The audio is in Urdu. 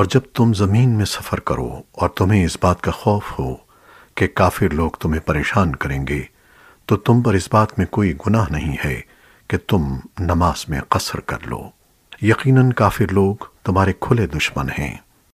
اور جب تم زمین میں سفر کرو اور تمہیں اس بات کا خوف ہو کہ کافر لوگ تمہیں پریشان کریں گے، تو تم پر اس بات میں کوئی گناہ نہیں ہے کہ تم نماز میں قصر کر لو۔ یقیناً کافر لوگ تمہارے کھلے دشمن ہیں۔